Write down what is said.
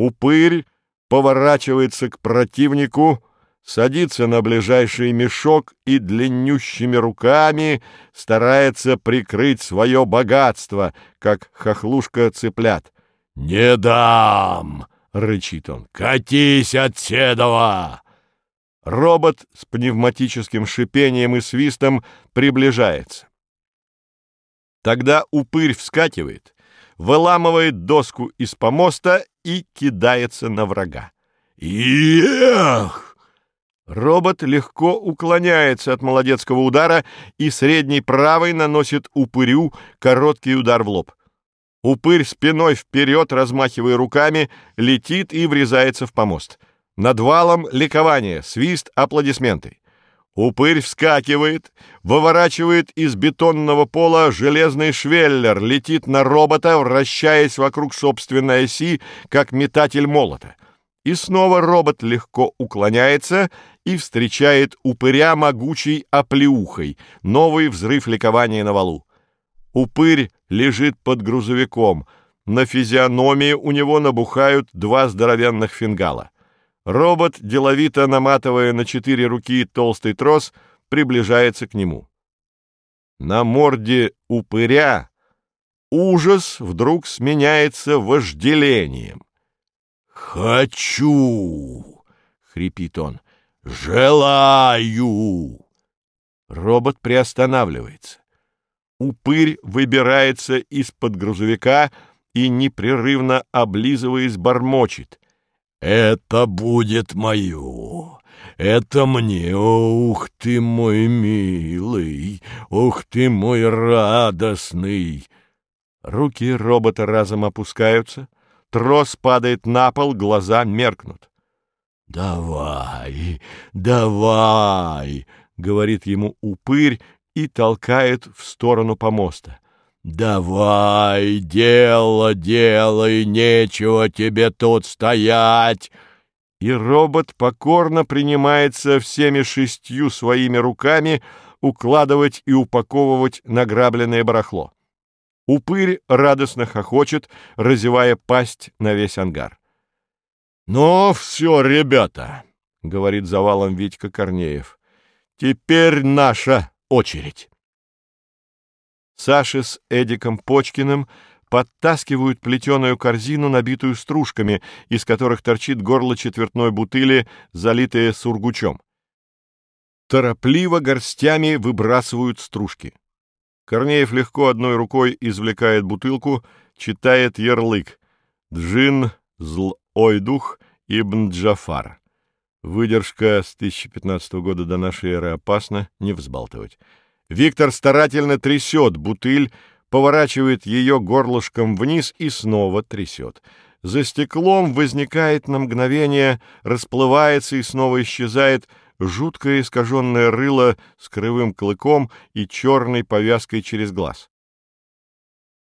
Упырь поворачивается к противнику, садится на ближайший мешок и длиннющими руками старается прикрыть свое богатство, как хохлушка цыплят. «Не дам!» — рычит он. «Катись от седова!» Робот с пневматическим шипением и свистом приближается. Тогда упырь вскакивает, выламывает доску из помоста и кидается на врага. «Эх!» Робот легко уклоняется от молодецкого удара и средней правой наносит упырю короткий удар в лоб. Упырь спиной вперед, размахивая руками, летит и врезается в помост. Над валом ликование, свист, аплодисменты. Упырь вскакивает, выворачивает из бетонного пола железный швеллер, летит на робота, вращаясь вокруг собственной оси, как метатель молота. И снова робот легко уклоняется и встречает упыря могучей оплеухой, новый взрыв ликования на валу. Упырь лежит под грузовиком, на физиономии у него набухают два здоровенных фингала. Робот, деловито наматывая на четыре руки толстый трос, приближается к нему. На морде упыря ужас вдруг сменяется вожделением. «Хочу!» — хрипит он. «Желаю!» Робот приостанавливается. Упырь выбирается из-под грузовика и, непрерывно облизываясь, бормочет. «Это будет мое! Это мне! Ух ты мой милый! Ух ты мой радостный!» Руки робота разом опускаются, трос падает на пол, глаза меркнут. «Давай, давай!» — говорит ему упырь и толкает в сторону помоста. «Давай, дело делай, нечего тебе тут стоять!» И робот покорно принимается всеми шестью своими руками укладывать и упаковывать награбленное барахло. Упырь радостно хохочет, разевая пасть на весь ангар. «Ну все, ребята», — говорит завалом Витька Корнеев, — «теперь наша очередь». Саша с Эдиком Почкиным подтаскивают плетеную корзину, набитую стружками, из которых торчит горло четвертной бутыли, залитое сургучом. Торопливо горстями выбрасывают стружки. Корнеев легко одной рукой извлекает бутылку, читает ярлык «Джин, злой дух, Ибн Джафар». Выдержка с 1015 года до нашей эры опасна, не взбалтывать. Виктор старательно трясет бутыль, поворачивает ее горлышком вниз и снова трясет. За стеклом возникает на мгновение, расплывается и снова исчезает жуткое искаженное рыло с кривым клыком и черной повязкой через глаз.